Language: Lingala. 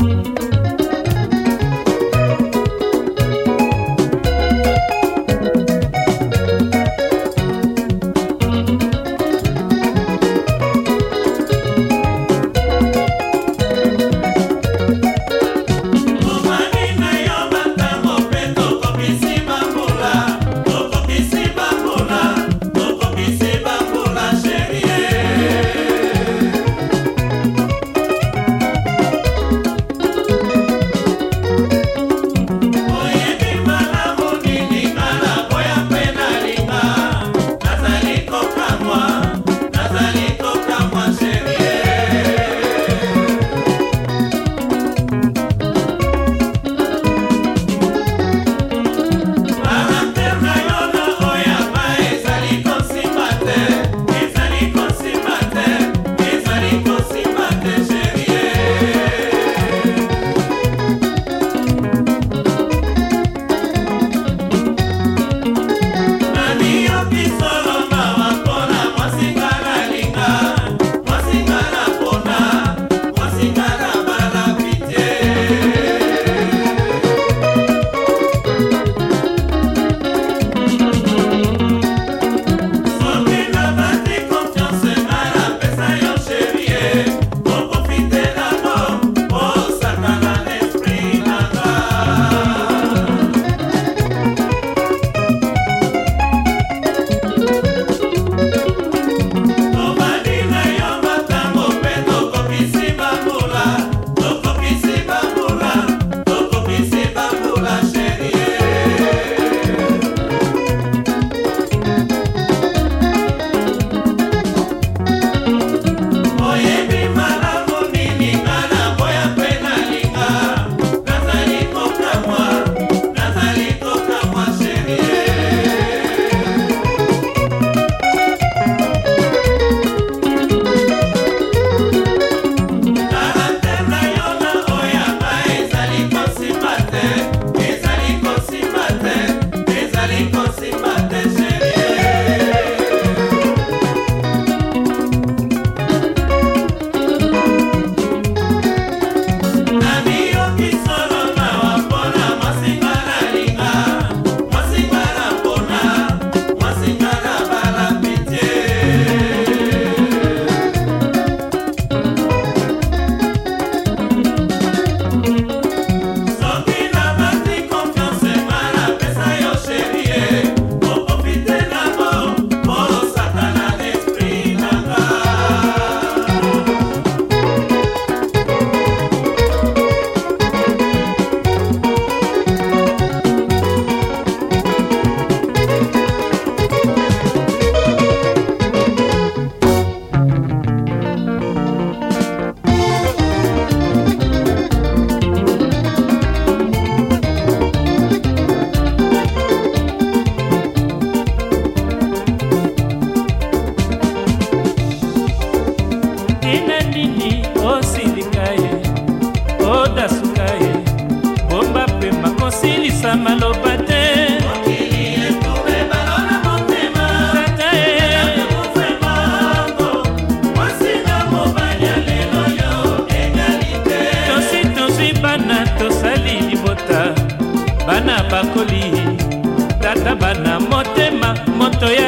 Thank you. nini osindika ye odasuka ye bomba pemba kosilisa maloba te bana bakoli tata bana motema moto ya